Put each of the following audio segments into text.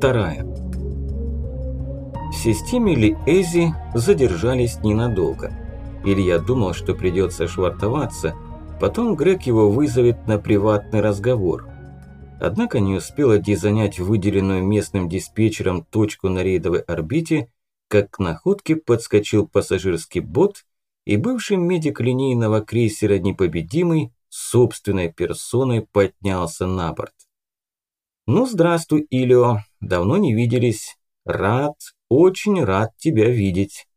Вторая. В системе Ли-Эзи задержались ненадолго. Илья думал, что придется швартоваться, потом Грег его вызовет на приватный разговор. Однако не успел Эдди занять выделенную местным диспетчером точку на рейдовой орбите, как к находке подскочил пассажирский бот, и бывший медик линейного крейсера «Непобедимый» собственной персоной поднялся на борт. «Ну, здравствуй, Илио. Давно не виделись. Рад, очень рад тебя видеть».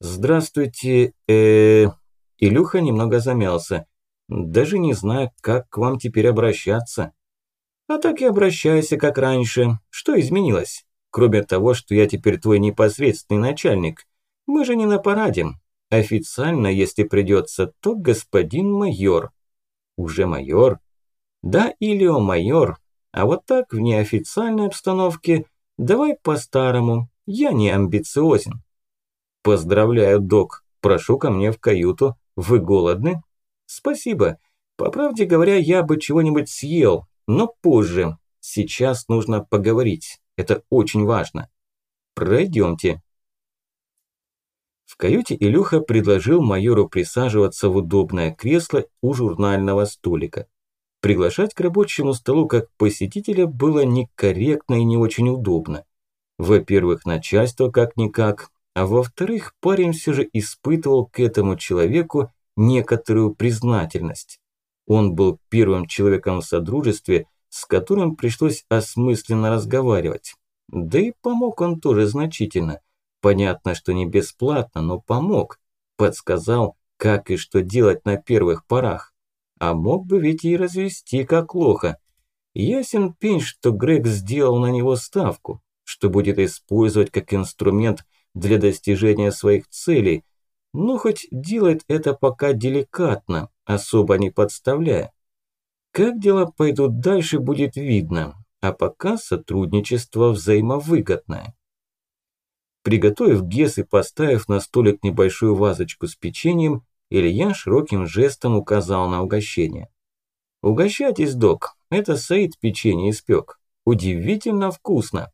«Здравствуйте, э, Илюха немного замялся. «Даже не знаю, как к вам теперь обращаться». «А так и обращайся, как раньше. Что изменилось? Кроме того, что я теперь твой непосредственный начальник. Мы же не на параде. Официально, если придется, то господин майор». «Уже майор?» «Да, Илио майор. А вот так, в неофициальной обстановке, давай по-старому, я не амбициозен. Поздравляю, док, прошу ко мне в каюту. Вы голодны? Спасибо. По правде говоря, я бы чего-нибудь съел, но позже. Сейчас нужно поговорить. Это очень важно. Пройдемте. В каюте Илюха предложил майору присаживаться в удобное кресло у журнального столика. Приглашать к рабочему столу как посетителя было некорректно и не очень удобно. Во-первых, начальство как-никак, а во-вторых, парень все же испытывал к этому человеку некоторую признательность. Он был первым человеком в Содружестве, с которым пришлось осмысленно разговаривать. Да и помог он тоже значительно. Понятно, что не бесплатно, но помог. Подсказал, как и что делать на первых порах. А мог бы ведь и развести как лоха. Ясен пень, что Грег сделал на него ставку, что будет использовать как инструмент для достижения своих целей, но хоть делает это пока деликатно, особо не подставляя. Как дела пойдут дальше, будет видно, а пока сотрудничество взаимовыгодное. Приготовив гес и поставив на столик небольшую вазочку с печеньем, Илья широким жестом указал на угощение. «Угощайтесь, док, это Саид печенье испек. Удивительно вкусно».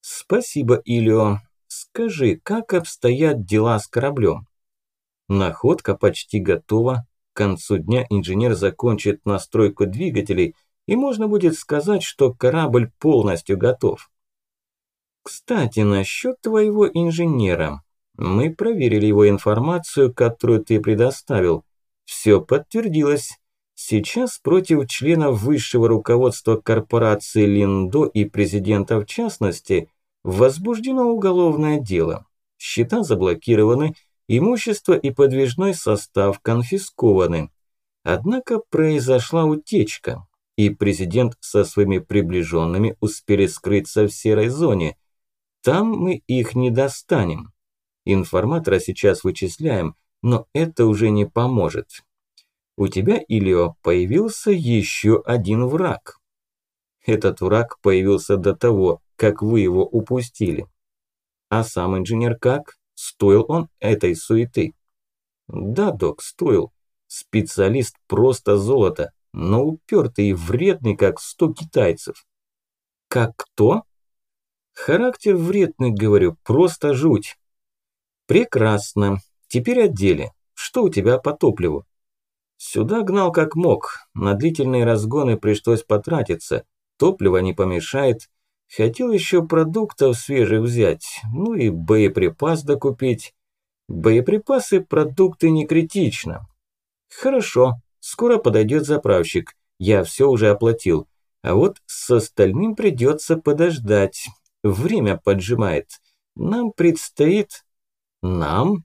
«Спасибо, Илио. Скажи, как обстоят дела с кораблем?» Находка почти готова. К концу дня инженер закончит настройку двигателей, и можно будет сказать, что корабль полностью готов. Кстати, насчет твоего инженера. Мы проверили его информацию, которую ты предоставил. Все подтвердилось. Сейчас против членов высшего руководства корпорации Линдо и президента в частности возбуждено уголовное дело. Счета заблокированы, имущество и подвижной состав конфискованы. Однако произошла утечка, и президент со своими приближенными успели скрыться в серой зоне. Там мы их не достанем. Информатора сейчас вычисляем, но это уже не поможет. У тебя, Илио, появился еще один враг. Этот враг появился до того, как вы его упустили. А сам инженер как? Стоил он этой суеты? Да, док, стоил. Специалист просто золото, но упертый и вредный, как сто китайцев. Как кто? Характер вредный, говорю, просто жуть. Прекрасно. Теперь о деле. Что у тебя по топливу? Сюда гнал как мог. На длительные разгоны пришлось потратиться. Топливо не помешает. Хотел еще продуктов свежих взять. Ну и боеприпас докупить. Боеприпасы, продукты не критично. Хорошо. Скоро подойдет заправщик. Я все уже оплатил. А вот с остальным придется подождать. Время поджимает. Нам предстоит нам?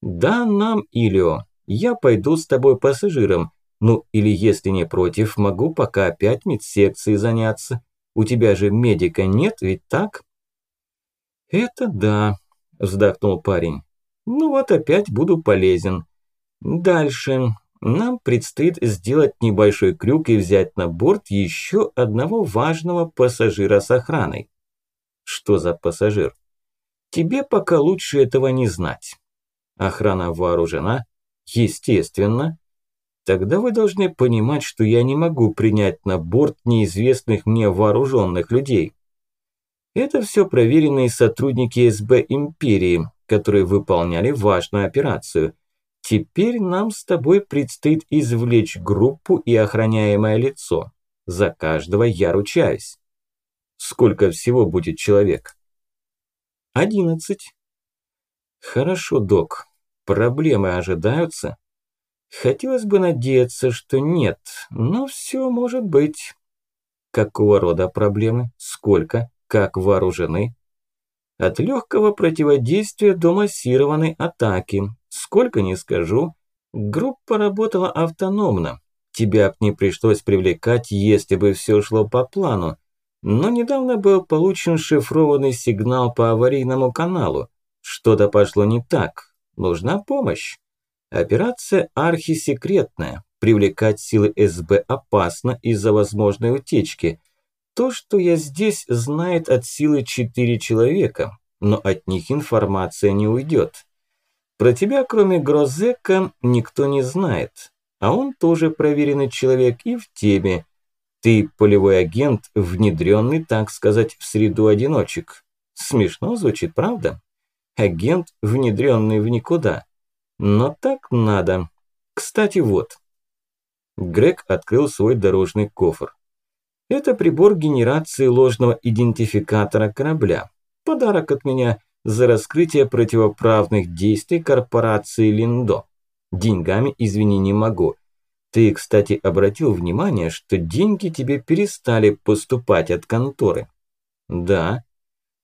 Да, нам, Илио. Я пойду с тобой пассажиром. Ну, или если не против, могу пока опять медсекцией заняться. У тебя же медика нет, ведь так? Это да, вздохнул парень. Ну вот опять буду полезен. Дальше. Нам предстоит сделать небольшой крюк и взять на борт еще одного важного пассажира с охраной. Что за пассажир? Тебе пока лучше этого не знать. Охрана вооружена? Естественно. тогда вы должны понимать, что я не могу принять на борт неизвестных мне вооруженных людей. Это все проверенные сотрудники СБ Империи, которые выполняли важную операцию. Теперь нам с тобой предстоит извлечь группу и охраняемое лицо. За каждого я ручаюсь. Сколько всего будет человек? Одиннадцать. Хорошо, док. Проблемы ожидаются? Хотелось бы надеяться, что нет, но все может быть. Какого рода проблемы? Сколько? Как вооружены? От легкого противодействия до массированной атаки. Сколько не скажу. Группа работала автономно. Тебя б не пришлось привлекать, если бы все шло по плану. Но недавно был получен шифрованный сигнал по аварийному каналу. Что-то пошло не так. Нужна помощь. Операция архисекретная. Привлекать силы СБ опасно из-за возможной утечки. То, что я здесь, знает от силы четыре человека, но от них информация не уйдет. Про тебя, кроме Грозека, никто не знает. А он тоже проверенный человек и в теме. Ты полевой агент, внедренный, так сказать, в среду одиночек. Смешно звучит, правда? Агент, внедренный в никуда. Но так надо. Кстати, вот. Грег открыл свой дорожный кофр. Это прибор генерации ложного идентификатора корабля. Подарок от меня за раскрытие противоправных действий корпорации Линдо. Деньгами, извини, не могу. Ты, кстати, обратил внимание, что деньги тебе перестали поступать от конторы? Да.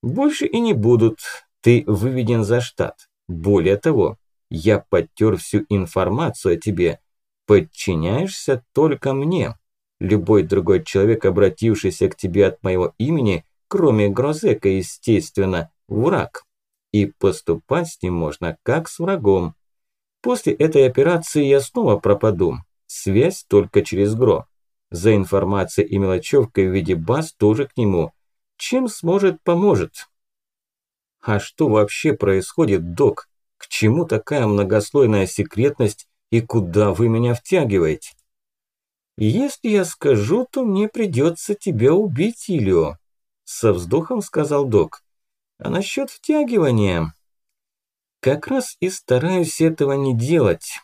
Больше и не будут. Ты выведен за штат. Более того, я подтер всю информацию о тебе. Подчиняешься только мне. Любой другой человек, обратившийся к тебе от моего имени, кроме Грозека, естественно, враг. И поступать с ним можно как с врагом. После этой операции я снова пропаду. Связь только через ГРО. За информацией и мелочевкой в виде баз тоже к нему. Чем сможет, поможет. А что вообще происходит, док? К чему такая многослойная секретность и куда вы меня втягиваете? «Если я скажу, то мне придется тебя убить, Илио», – со вздохом сказал док. «А насчет втягивания...» «Как раз и стараюсь этого не делать.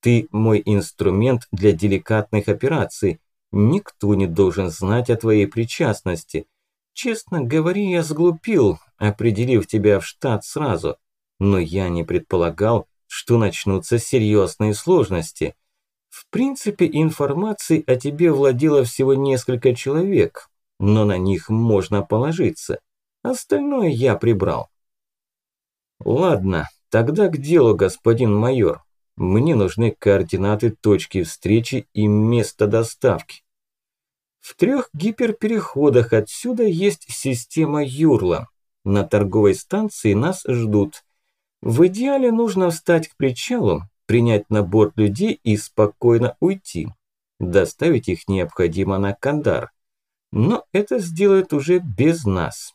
Ты мой инструмент для деликатных операций. Никто не должен знать о твоей причастности. Честно говоря, я сглупил, определив тебя в штат сразу. Но я не предполагал, что начнутся серьезные сложности. В принципе, информацией о тебе владело всего несколько человек, но на них можно положиться. Остальное я прибрал. Ладно, тогда к делу, господин майор. Мне нужны координаты точки встречи и места доставки. В трех гиперпереходах отсюда есть система Юрла. На торговой станции нас ждут. В идеале нужно встать к причалу, принять на борт людей и спокойно уйти. Доставить их необходимо на Кандар. Но это сделают уже без нас.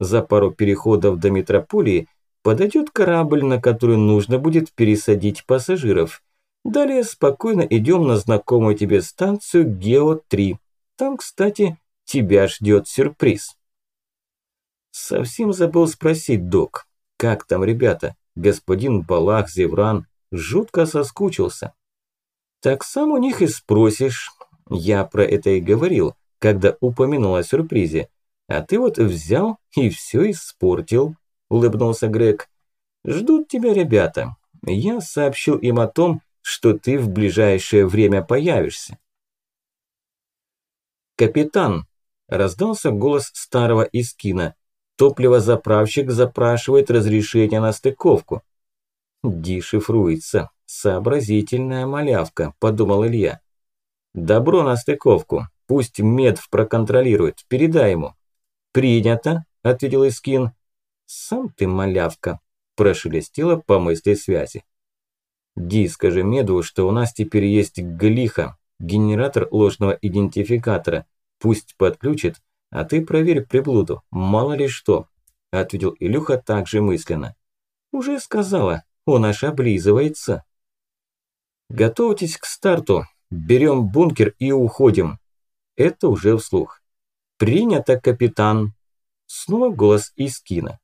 За пару переходов до метрополии подойдет корабль, на который нужно будет пересадить пассажиров. Далее спокойно идем на знакомую тебе станцию Гео-3. Там, кстати, тебя ждет сюрприз. Совсем забыл спросить, док, как там ребята? Господин Балах, Зевран, Жутко соскучился. Так сам у них и спросишь. Я про это и говорил, когда упомянул о сюрпризе. А ты вот взял и все испортил, улыбнулся Грег. Ждут тебя ребята. Я сообщил им о том, что ты в ближайшее время появишься. «Капитан!» – раздался голос старого Искина. «Топливозаправщик запрашивает разрешение на стыковку». «Дешифруется. Сообразительная малявка», – подумал Илья. «Добро на стыковку. Пусть Медв проконтролирует. Передай ему». «Принято», – ответил Искин. «Сам ты малявка», – прошелестела по мысли связи. «Ди, скажи Медву, что у нас теперь есть Глиха, генератор ложного идентификатора. Пусть подключит, а ты проверь приблуду, мало ли что», – ответил Илюха также мысленно. «Уже сказала, он аж облизывается. Готовьтесь к старту. берем бункер и уходим. Это уже вслух. Принято, капитан. Снова голос из кино.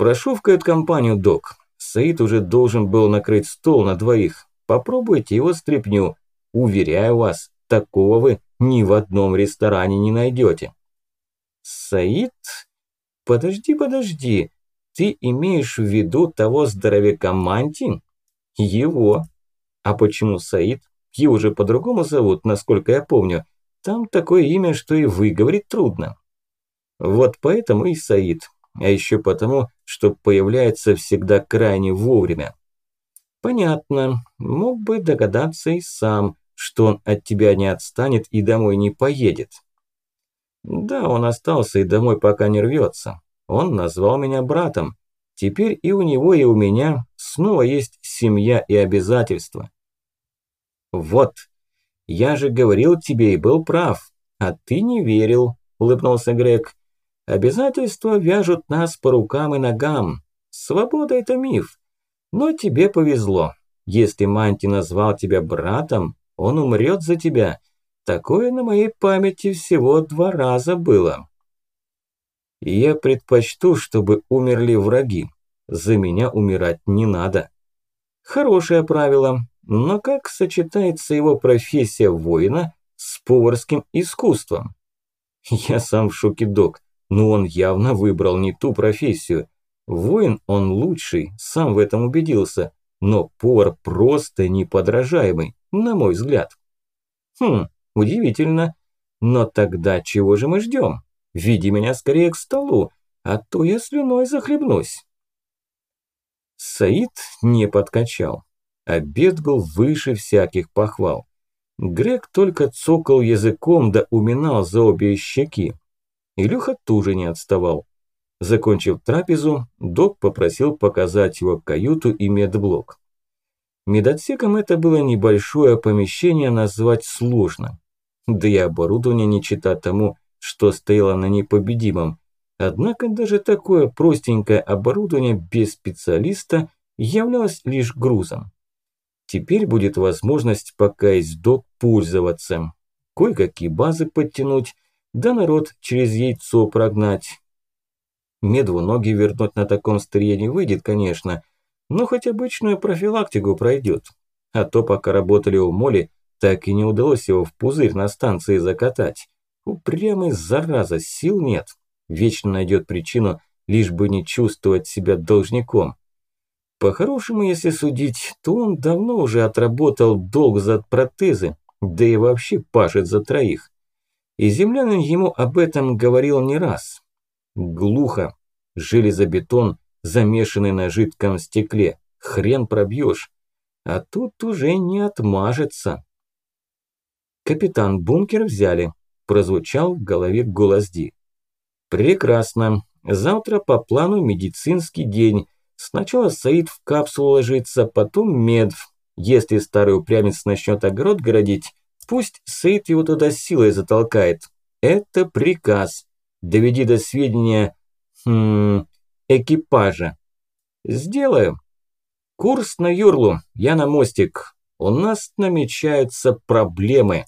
Прошу в кают-компанию, док. Саид уже должен был накрыть стол на двоих. Попробуйте его стряпню. Уверяю вас, такого вы ни в одном ресторане не найдете. Саид? Подожди, подожди. Ты имеешь в виду того здоровяка Манти? Его. А почему Саид? Его же по-другому зовут, насколько я помню. Там такое имя, что и выговорить трудно. Вот поэтому и Саид. А еще потому, что появляется всегда крайне вовремя. Понятно. Мог бы догадаться и сам, что он от тебя не отстанет и домой не поедет. Да, он остался и домой пока не рвется. Он назвал меня братом. Теперь и у него, и у меня снова есть семья и обязательства. Вот, я же говорил тебе и был прав, а ты не верил, улыбнулся Грег. Обязательства вяжут нас по рукам и ногам. Свобода – это миф. Но тебе повезло. Если Манти назвал тебя братом, он умрет за тебя. Такое на моей памяти всего два раза было. Я предпочту, чтобы умерли враги. За меня умирать не надо. Хорошее правило, но как сочетается его профессия воина с поварским искусством? Я сам в шоке, док, но он явно выбрал не ту профессию. Воин он лучший, сам в этом убедился, но повар просто неподражаемый на мой взгляд. Хм, удивительно. Но тогда чего же мы ждем? Веди меня скорее к столу, а то я слюной захлебнусь. Саид не подкачал. Обед был выше всяких похвал. Грег только цокал языком да уминал за обе щеки. Илюха тоже не отставал. Закончив трапезу, док попросил показать его каюту и медблок. Медотсеком это было небольшое помещение назвать сложно. Да и оборудование не чита тому, что стояло на непобедимом. Однако даже такое простенькое оборудование без специалиста являлось лишь грузом. Теперь будет возможность пока есть док пользоваться. Кое-какие базы подтянуть, да народ через яйцо прогнать. Медву ноги вернуть на таком стрие не выйдет, конечно, но хоть обычную профилактику пройдет. А то, пока работали у Моли, так и не удалось его в пузырь на станции закатать. Упрямый зараза, сил нет. Вечно найдет причину, лишь бы не чувствовать себя должником. По-хорошему, если судить, то он давно уже отработал долг за протезы, да и вообще пашет за троих. И землянин ему об этом говорил не раз. Глухо. Железобетон замешанный на жидком стекле. Хрен пробьешь. А тут уже не отмажется. Капитан бункер взяли. Прозвучал в голове голос Ди. Прекрасно. Завтра по плану медицинский день. Сначала Саид в капсулу ложится, потом Медв. Если старый упрямец начнет огород городить, пусть Саид его туда силой затолкает. Это приказ. Доведи до сведения... Хм экипажа. Сделаю. Курс на Юрлу, я на мостик. У нас намечаются проблемы.